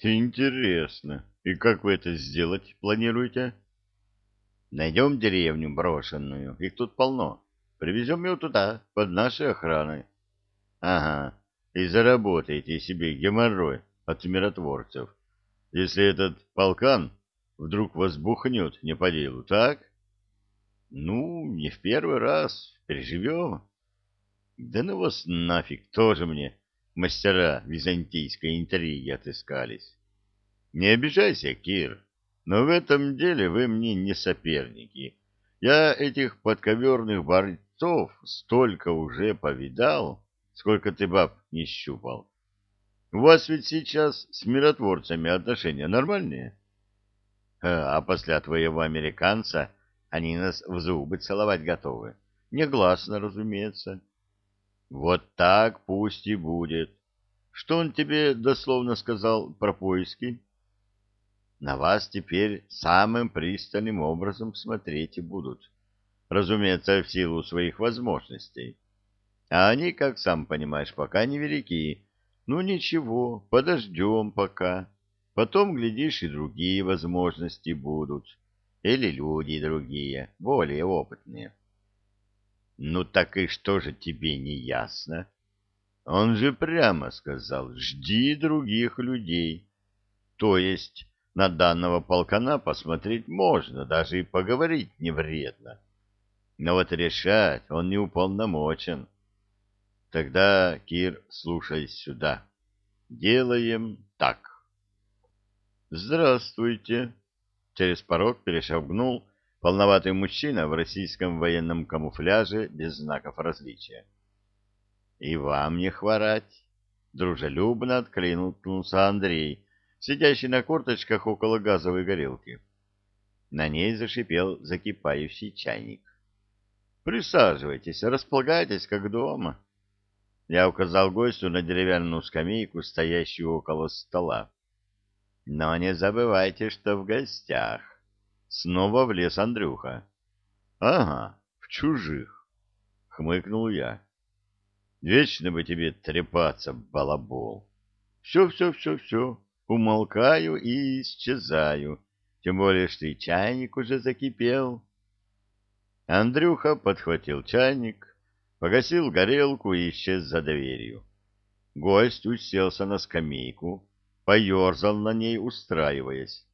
Интересно. И как вы это сделать планируете? Найдем деревню брошенную, их тут полно. Привезем ее туда, под нашей охраной. Ага, и заработаете себе геморрой от миротворцев, если этот полкан вдруг возбухнет не по делу, так? Ну, не в первый раз, переживем. Да ну вас нафиг, тоже мне мастера византийской интриги отыскались. Не обижайся, Кир, но в этом деле вы мне не соперники. Я этих подковерных борцов столько уже повидал, сколько ты баб не щупал. У вас ведь сейчас с миротворцами отношения нормальные? А, а после твоего американца они нас в зубы целовать готовы. Негласно, разумеется. Вот так пусть и будет. Что он тебе дословно сказал про поиски? На вас теперь самым пристальным образом смотреть и будут. Разумеется, в силу своих возможностей. А они, как сам понимаешь, пока невелики. Ну ничего, подождем пока. Потом, глядишь, и другие возможности будут. Или люди другие, более опытные. Ну так и что же тебе не ясно? Он же прямо сказал, жди других людей. То есть на данного полкана посмотреть можно, даже и поговорить не вредно. Но вот решать он не уполномочен. Тогда, Кир, слушай сюда. Делаем так. Здравствуйте. Через порог перешагнул полноватый мужчина в российском военном камуфляже без знаков различия. «И вам не хворать!» — дружелюбно откликнулся Андрей, сидящий на корточках около газовой горелки. На ней зашипел закипающий чайник. «Присаживайтесь, располагайтесь, как дома». Я указал гостю на деревянную скамейку, стоящую около стола. «Но не забывайте, что в гостях». Снова влез Андрюха. Ага, в чужих, хмыкнул я. Вечно бы тебе трепаться, балабол. Все, все, все, все. Умолкаю и исчезаю. Тем более, что и чайник уже закипел. Андрюха подхватил чайник, погасил горелку и исчез за дверью. Гость уселся на скамейку, поерзал на ней, устраиваясь.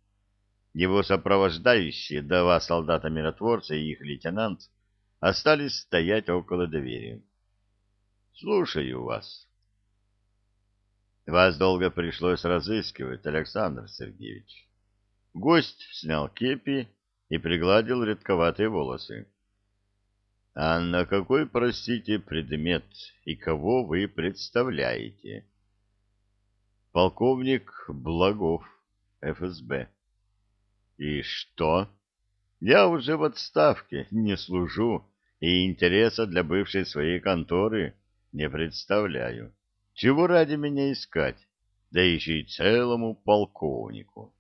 Его сопровождающие, два солдата-миротворца и их лейтенант, остались стоять около двери. «Слушаю вас». «Вас долго пришлось разыскивать, Александр Сергеевич». Гость снял кепи и пригладил редковатые волосы. «А на какой, простите, предмет и кого вы представляете?» «Полковник Благов, ФСБ». И что? Я уже в отставке, не служу, и интереса для бывшей своей конторы не представляю. Чего ради меня искать? Да еще и целому полковнику.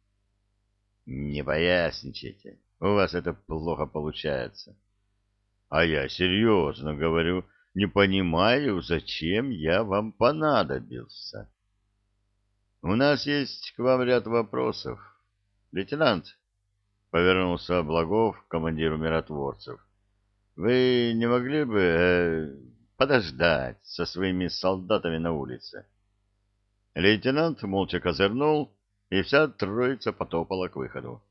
Не поясничайте, у вас это плохо получается. А я серьезно говорю, не понимаю, зачем я вам понадобился. У нас есть к вам ряд вопросов. Лейтенант, повернулся Благов к командиру миротворцев. Вы не могли бы э, подождать со своими солдатами на улице? Лейтенант молча козырнул, и вся троица потопала к выходу.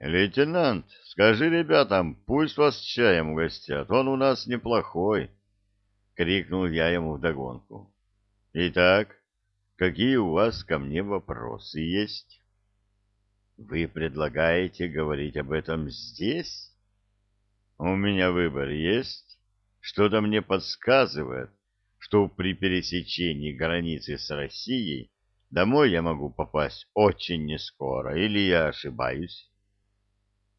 «Лейтенант, скажи ребятам, пусть вас чаем угостят, он у нас неплохой!» — крикнул я ему вдогонку. «Итак, какие у вас ко мне вопросы есть?» Вы предлагаете говорить об этом здесь? У меня выбор есть. Что-то мне подсказывает, что при пересечении границы с Россией домой я могу попасть очень нескоро, или я ошибаюсь?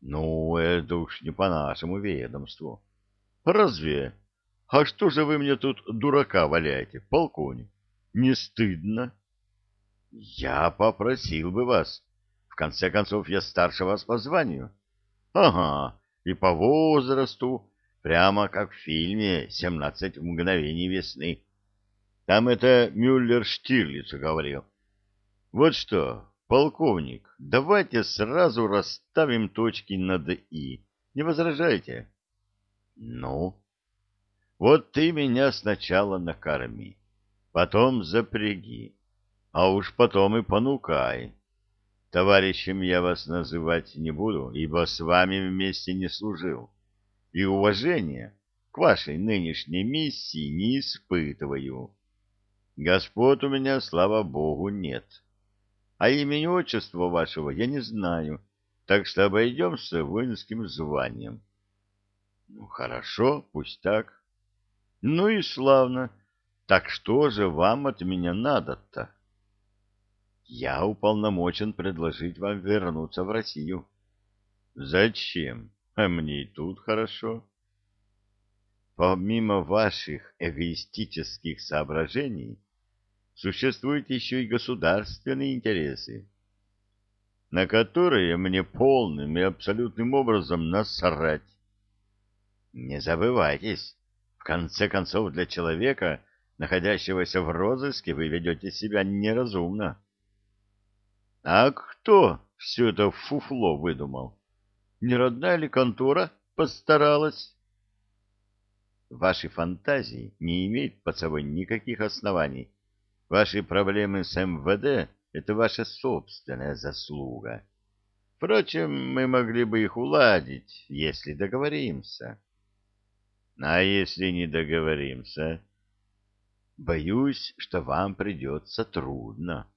Ну, это уж не по нашему ведомству. Разве? А что же вы мне тут дурака валяете, полковник? Не стыдно? Я попросил бы вас конце концов, я старше вас по званию. Ага, и по возрасту, прямо как в фильме «Семнадцать мгновений весны». Там это Мюллер Штирлиц говорил. Вот что, полковник, давайте сразу расставим точки над «и». Не возражайте? Ну? Вот ты меня сначала накорми, потом запряги, а уж потом и понукай. Товарищем я вас называть не буду, ибо с вами вместе не служил, и уважения к вашей нынешней миссии не испытываю. Господ у меня, слава богу, нет. А имени отчества вашего я не знаю, так что обойдемся воинским званием. Ну, хорошо, пусть так. Ну и славно. Так что же вам от меня надо-то? Я уполномочен предложить вам вернуться в Россию. Зачем? А мне и тут хорошо. Помимо ваших эгоистических соображений, существуют еще и государственные интересы, на которые мне полным и абсолютным образом насрать. Не забывайтесь, в конце концов, для человека, находящегося в розыске, вы ведете себя неразумно. А кто все это фуфло выдумал? Не родная ли контора постаралась? Ваши фантазии не имеют под собой никаких оснований. Ваши проблемы с МВД — это ваша собственная заслуга. Впрочем, мы могли бы их уладить, если договоримся. А если не договоримся? Боюсь, что вам придется трудно.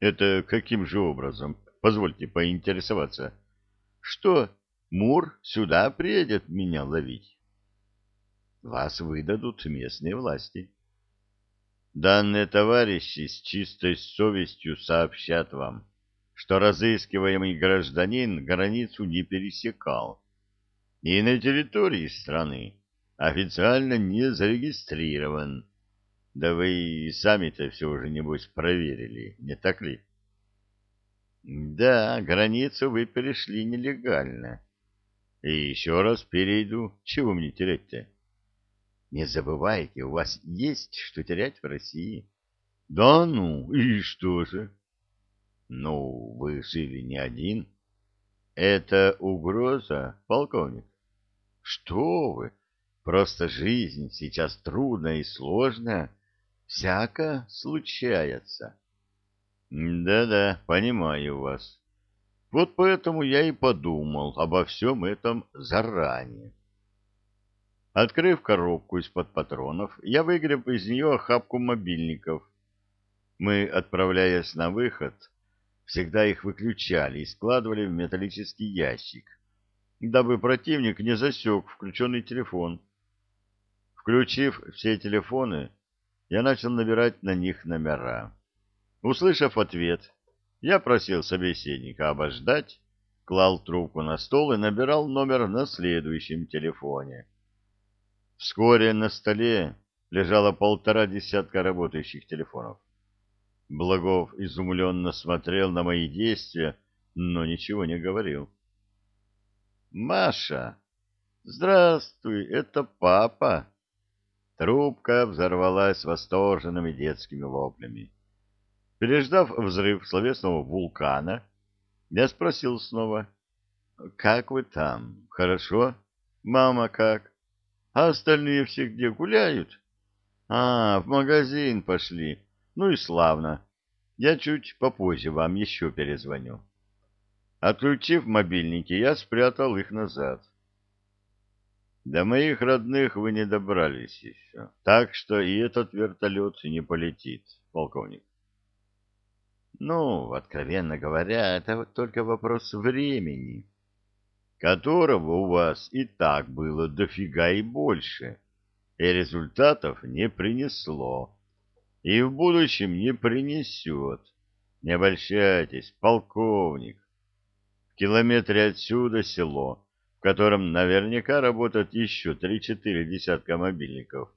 Это каким же образом? Позвольте поинтересоваться. Что, Мур сюда приедет меня ловить? Вас выдадут местные власти. Данные товарищи с чистой совестью сообщат вам, что разыскиваемый гражданин границу не пересекал и на территории страны официально не зарегистрирован. Да вы и сами-то все уже, небось, проверили, не так ли? Да, границу вы перешли нелегально. И еще раз перейду. Чего мне терять-то? Не забывайте, у вас есть что терять в России. Да ну, и что же? Ну, вы жили не один. Это угроза, полковник? Что вы? Просто жизнь сейчас трудная и сложная Всяко случается. Да-да, понимаю вас. Вот поэтому я и подумал обо всем этом заранее. Открыв коробку из-под патронов, я выгреб из нее охапку мобильников. Мы, отправляясь на выход, всегда их выключали и складывали в металлический ящик, дабы противник не засек включенный телефон. Включив все телефоны, я начал набирать на них номера. Услышав ответ, я просил собеседника обождать, клал трубку на стол и набирал номер на следующем телефоне. Вскоре на столе лежало полтора десятка работающих телефонов. Благов изумленно смотрел на мои действия, но ничего не говорил. «Маша! Здравствуй, это папа!» Трубка взорвалась восторженными детскими воплями. Переждав взрыв словесного вулкана, я спросил снова, «Как вы там? Хорошо? Мама как? А остальные все где гуляют?» «А, в магазин пошли. Ну и славно. Я чуть попозже вам еще перезвоню». Отключив мобильники, я спрятал их назад. До моих родных вы не добрались еще, так что и этот вертолет не полетит, полковник. Ну, откровенно говоря, это только вопрос времени, которого у вас и так было дофига и больше, и результатов не принесло, и в будущем не принесет. Не обольщайтесь, полковник. В километре отсюда село — в котором наверняка работают еще три-четыре десятка мобильников.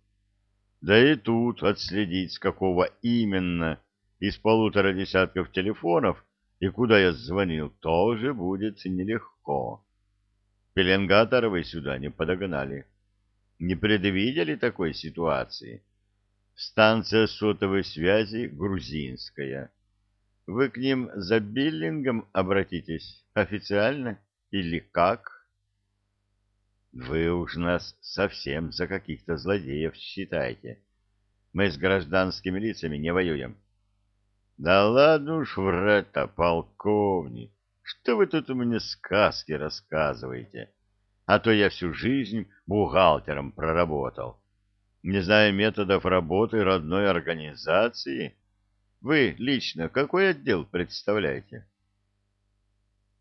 Да и тут отследить, с какого именно из полутора десятков телефонов и куда я звонил, тоже будет нелегко. Пеленгаторы вы сюда не подогнали. Не предвидели такой ситуации? Станция сотовой связи грузинская. вы к ним за биллингом обратитесь? Официально? Или как? Вы уж нас совсем за каких-то злодеев считаете. Мы с гражданскими лицами не воюем. Да ладно уж врать-то, полковник. Что вы тут мне сказки рассказываете? А то я всю жизнь бухгалтером проработал. Не зная методов работы родной организации, вы лично какой отдел представляете?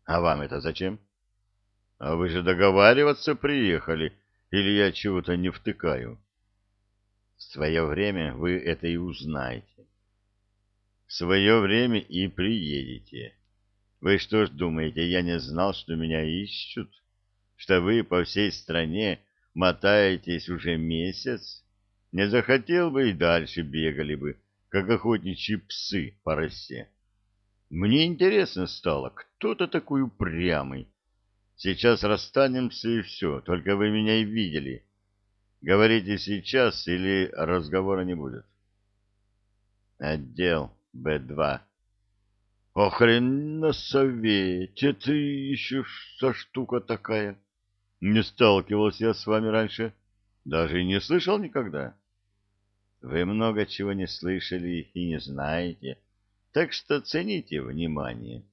А вам это зачем? А вы же договариваться приехали, или я чего-то не втыкаю? В свое время вы это и узнаете. В свое время и приедете. Вы что ж думаете, я не знал, что меня ищут? Что вы по всей стране мотаетесь уже месяц? Не захотел бы и дальше бегали бы, как охотничьи псы по росе. Мне интересно стало, кто-то такой упрямый. Сейчас расстанемся и все, только вы меня и видели. Говорите сейчас или разговора не будет? Отдел Б2. Охрен на совете, ты еще за штука такая. Не сталкивался я с вами раньше, даже и не слышал никогда. Вы много чего не слышали и не знаете, так что цените внимание.